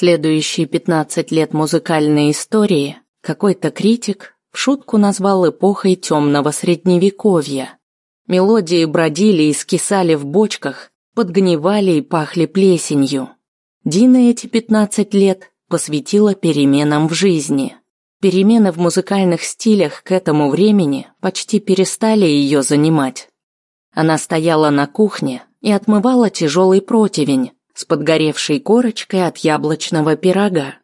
Следующие 15 лет музыкальной истории какой-то критик в шутку назвал эпохой темного средневековья. Мелодии бродили и скисали в бочках, подгнивали и пахли плесенью. Дина эти 15 лет посвятила переменам в жизни. Перемены в музыкальных стилях к этому времени почти перестали ее занимать. Она стояла на кухне и отмывала тяжелый противень с подгоревшей корочкой от яблочного пирога.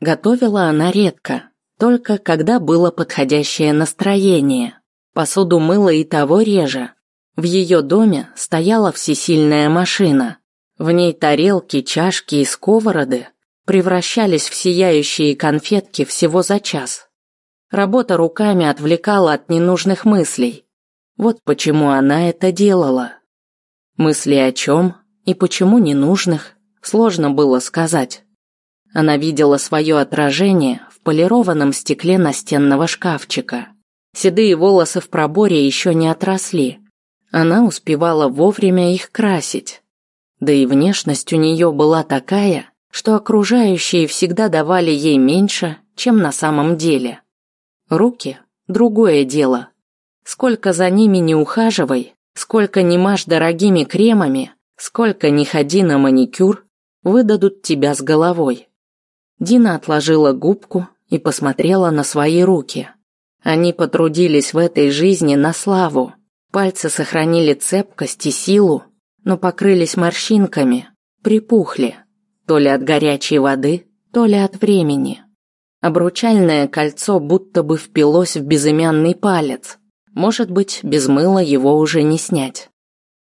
Готовила она редко, только когда было подходящее настроение. Посуду мыла и того реже. В ее доме стояла всесильная машина. В ней тарелки, чашки и сковороды превращались в сияющие конфетки всего за час. Работа руками отвлекала от ненужных мыслей. Вот почему она это делала. Мысли о чем и почему ненужных, сложно было сказать. Она видела свое отражение в полированном стекле настенного шкафчика. Седые волосы в проборе еще не отросли. Она успевала вовремя их красить. Да и внешность у нее была такая, что окружающие всегда давали ей меньше, чем на самом деле. Руки – другое дело. Сколько за ними не ухаживай, сколько не маш дорогими кремами, сколько не ходи на маникюр, выдадут тебя с головой. Дина отложила губку и посмотрела на свои руки. Они потрудились в этой жизни на славу. Пальцы сохранили цепкость и силу, но покрылись морщинками, припухли, то ли от горячей воды, то ли от времени. Обручальное кольцо будто бы впилось в безымянный палец. Может быть, без мыла его уже не снять.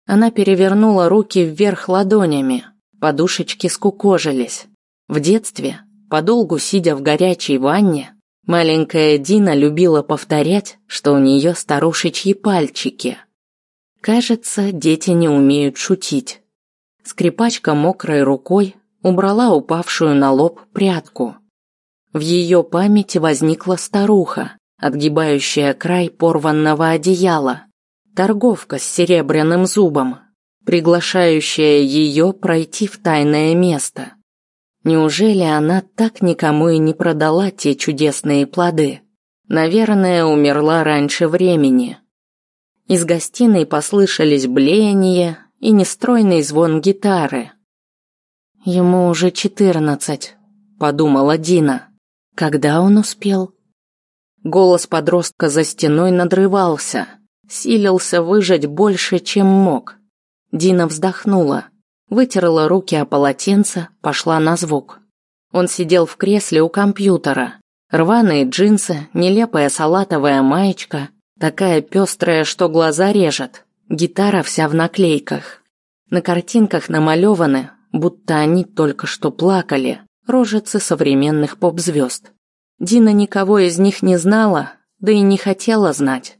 Она перевернула руки вверх ладонями, подушечки скукожились. В детстве, подолгу сидя в горячей ванне, Маленькая Дина любила повторять, что у нее старушечьи пальчики. Кажется, дети не умеют шутить. Скрипачка мокрой рукой убрала упавшую на лоб прядку. В ее памяти возникла старуха, отгибающая край порванного одеяла, торговка с серебряным зубом, приглашающая ее пройти в тайное место. Неужели она так никому и не продала те чудесные плоды? Наверное, умерла раньше времени. Из гостиной послышались блеяние и нестройный звон гитары. Ему уже четырнадцать, подумала Дина. Когда он успел? Голос подростка за стеной надрывался, силился выжать больше, чем мог. Дина вздохнула. Вытерла руки о полотенце, пошла на звук. Он сидел в кресле у компьютера. Рваные джинсы, нелепая салатовая маечка, такая пестрая, что глаза режет. Гитара вся в наклейках. На картинках намалеваны, будто они только что плакали, рожицы современных поп-звезд. Дина никого из них не знала, да и не хотела знать.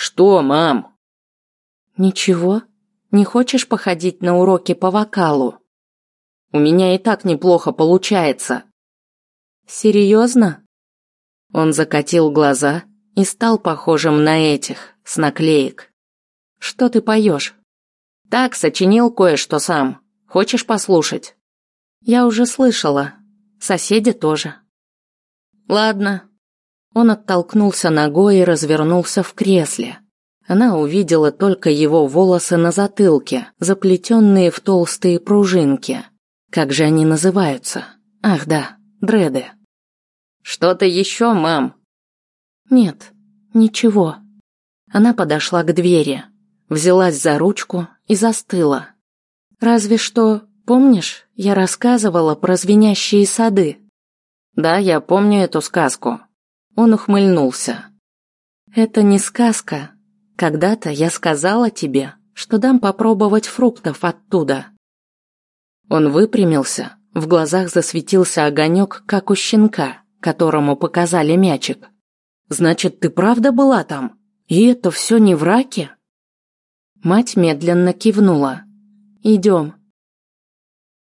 «Что, мам?» «Ничего», не хочешь походить на уроки по вокалу? У меня и так неплохо получается. Серьезно? Он закатил глаза и стал похожим на этих, с наклеек. Что ты поешь? Так, сочинил кое-что сам. Хочешь послушать? Я уже слышала. Соседи тоже. Ладно. Он оттолкнулся ногой и развернулся в кресле. Она увидела только его волосы на затылке, заплетенные в толстые пружинки. Как же они называются? Ах да, дреды. Что-то еще, мам? Нет, ничего. Она подошла к двери, взялась за ручку и застыла. Разве что, помнишь, я рассказывала про звенящие сады? Да, я помню эту сказку. Он ухмыльнулся. Это не сказка, когда-то я сказала тебе, что дам попробовать фруктов оттуда. Он выпрямился, в глазах засветился огонек, как у щенка, которому показали мячик. Значит, ты правда была там? И это все не в раке? Мать медленно кивнула. Идем.